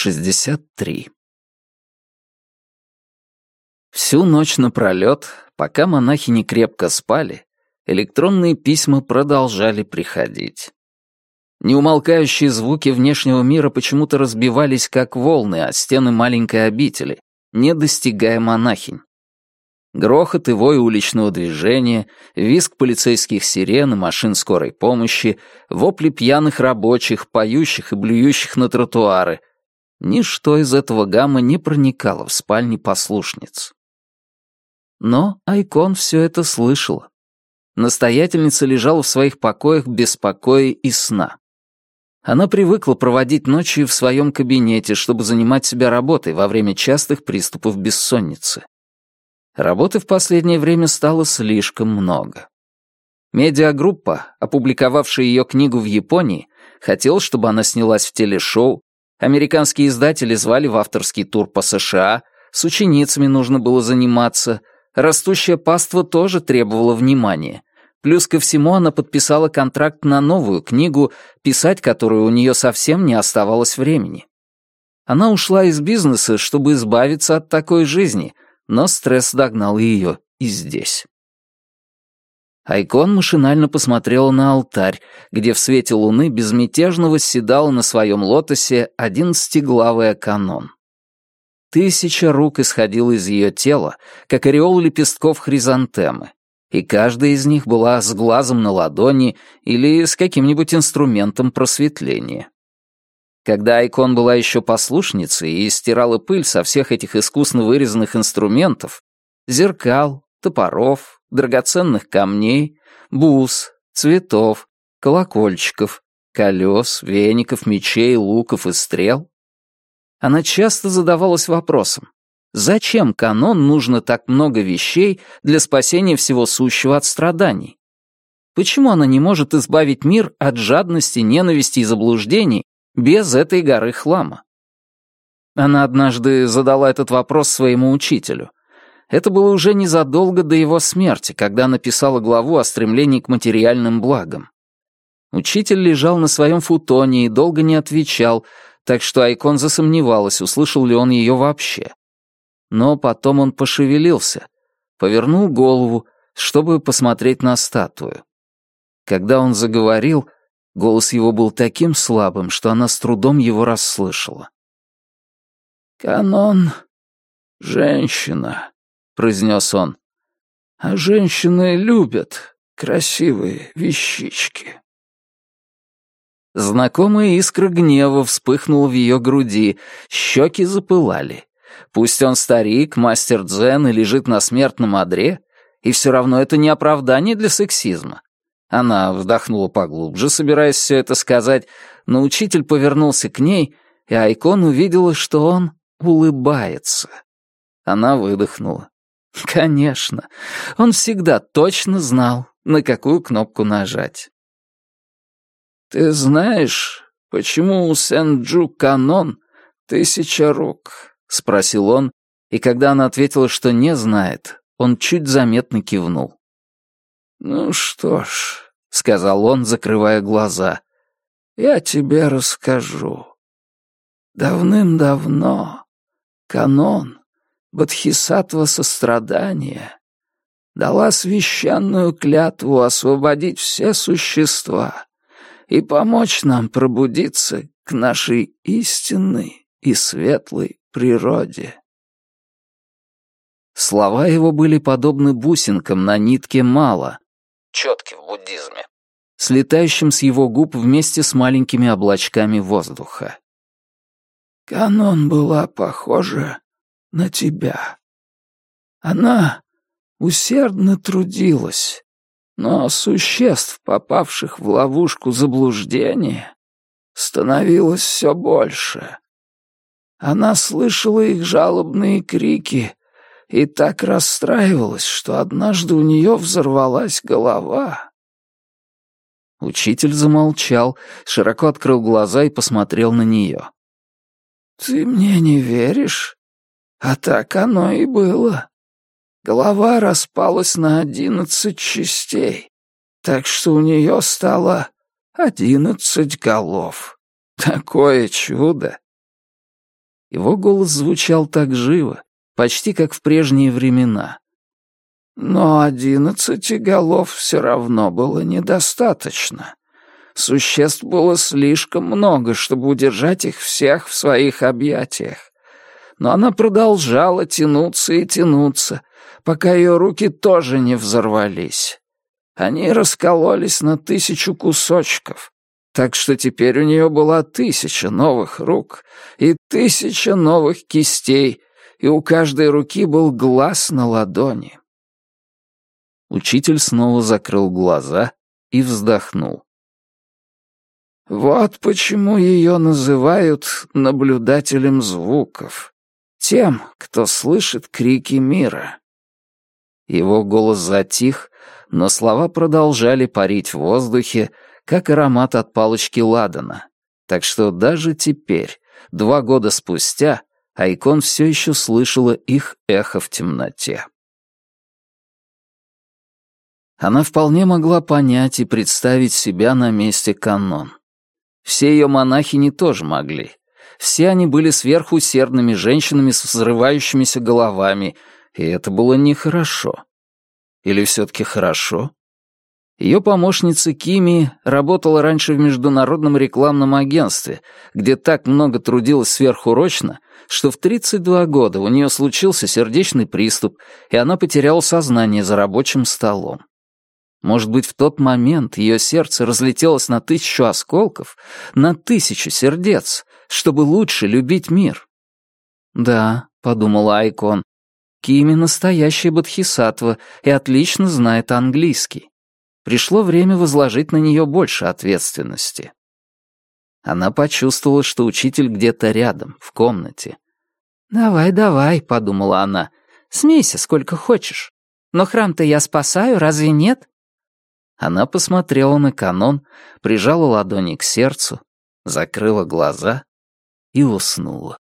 63. Всю ночь напролёт, пока монахи крепко спали, электронные письма продолжали приходить. Неумолкающие звуки внешнего мира почему-то разбивались как волны о стены маленькой обители, не достигая монахинь. Грохот и вой уличного движения, визг полицейских сирен и машин скорой помощи, вопли пьяных рабочих, поющих и блюющих на тротуары. Ничто из этого гамма не проникало в спальни послушниц. Но Айкон все это слышала. Настоятельница лежала в своих покоях без покоя и сна. Она привыкла проводить ночи в своем кабинете, чтобы занимать себя работой во время частых приступов бессонницы. Работы в последнее время стало слишком много. Медиагруппа, опубликовавшая ее книгу в Японии, хотела, чтобы она снялась в телешоу, американские издатели звали в авторский тур по США, с ученицами нужно было заниматься, растущая паства тоже требовала внимания, Плюс ко всему она подписала контракт на новую книгу, писать которую у нее совсем не оставалось времени. Она ушла из бизнеса, чтобы избавиться от такой жизни, но стресс догнал ее и здесь. Айкон машинально посмотрела на алтарь, где в свете луны безмятежно восседал на своем лотосе одиннадцатиглавый канон. Тысяча рук исходила из ее тела, как ореол лепестков хризантемы и каждая из них была с глазом на ладони или с каким-нибудь инструментом просветления. Когда Айкон была еще послушницей и стирала пыль со всех этих искусно вырезанных инструментов, зеркал, топоров, драгоценных камней, бус, цветов, колокольчиков, колес, веников, мечей, луков и стрел, она часто задавалась вопросом, Зачем канон нужно так много вещей для спасения всего сущего от страданий? Почему она не может избавить мир от жадности, ненависти и заблуждений без этой горы хлама? Она однажды задала этот вопрос своему учителю. Это было уже незадолго до его смерти, когда написала главу о стремлении к материальным благам. Учитель лежал на своем футоне и долго не отвечал, так что Айкон засомневалась, услышал ли он ее вообще но потом он пошевелился, повернул голову, чтобы посмотреть на статую. Когда он заговорил, голос его был таким слабым, что она с трудом его расслышала. «Канон — женщина», — произнес он. «А женщины любят красивые вещички». Знакомая искра гнева вспыхнула в ее груди, щеки запылали. Пусть он старик, мастер дзен и лежит на смертном одре, и все равно это не оправдание для сексизма. Она вдохнула поглубже, собираясь все это сказать, но учитель повернулся к ней, и Айкон увидела, что он улыбается. Она выдохнула. Конечно, он всегда точно знал, на какую кнопку нажать. «Ты знаешь, почему у Сен-Джу канон тысяча рук?» — спросил он, и когда она ответила, что не знает, он чуть заметно кивнул. «Ну что ж», — сказал он, закрывая глаза, — «я тебе расскажу. Давным-давно канон, бодхисаттва сострадания, дала священную клятву освободить все существа и помочь нам пробудиться к нашей истинной и светлой природе. Слова его были подобны бусинкам на нитке мала, четки в буддизме, слетающим с его губ вместе с маленькими облачками воздуха. Канон была похожа на тебя. Она усердно трудилась, но существ, попавших в ловушку заблуждения, становилось все больше. Она слышала их жалобные крики и так расстраивалась, что однажды у нее взорвалась голова. Учитель замолчал, широко открыл глаза и посмотрел на нее. «Ты мне не веришь? А так оно и было. Голова распалась на одиннадцать частей, так что у нее стало одиннадцать голов. Такое чудо!» Его голос звучал так живо, почти как в прежние времена. Но одиннадцати голов все равно было недостаточно. Существ было слишком много, чтобы удержать их всех в своих объятиях. Но она продолжала тянуться и тянуться, пока ее руки тоже не взорвались. Они раскололись на тысячу кусочков, так что теперь у нее была тысяча новых рук и тысяча новых кистей, и у каждой руки был глаз на ладони. Учитель снова закрыл глаза и вздохнул. Вот почему ее называют наблюдателем звуков, тем, кто слышит крики мира. Его голос затих, но слова продолжали парить в воздухе, как аромат от палочки ладана. Так что даже теперь, два года спустя, Айкон все еще слышала их эхо в темноте. Она вполне могла понять и представить себя на месте канон. Все ее монахини тоже могли. Все они были сверхусердными женщинами с взрывающимися головами, и это было нехорошо. Или все-таки хорошо? Ее помощница Кими работала раньше в международном рекламном агентстве, где так много трудилась сверхурочно, что в 32 года у нее случился сердечный приступ, и она потеряла сознание за рабочим столом. Может быть, в тот момент ее сердце разлетелось на тысячу осколков, на тысячу сердец, чтобы лучше любить мир. «Да», — подумала Айкон, — «Кими настоящая бодхисаттва и отлично знает английский. Пришло время возложить на нее больше ответственности». Она почувствовала, что учитель где-то рядом, в комнате. «Давай, давай», — подумала она, — «смейся сколько хочешь. Но храм-то я спасаю, разве нет?» Она посмотрела на канон, прижала ладони к сердцу, закрыла глаза и уснула.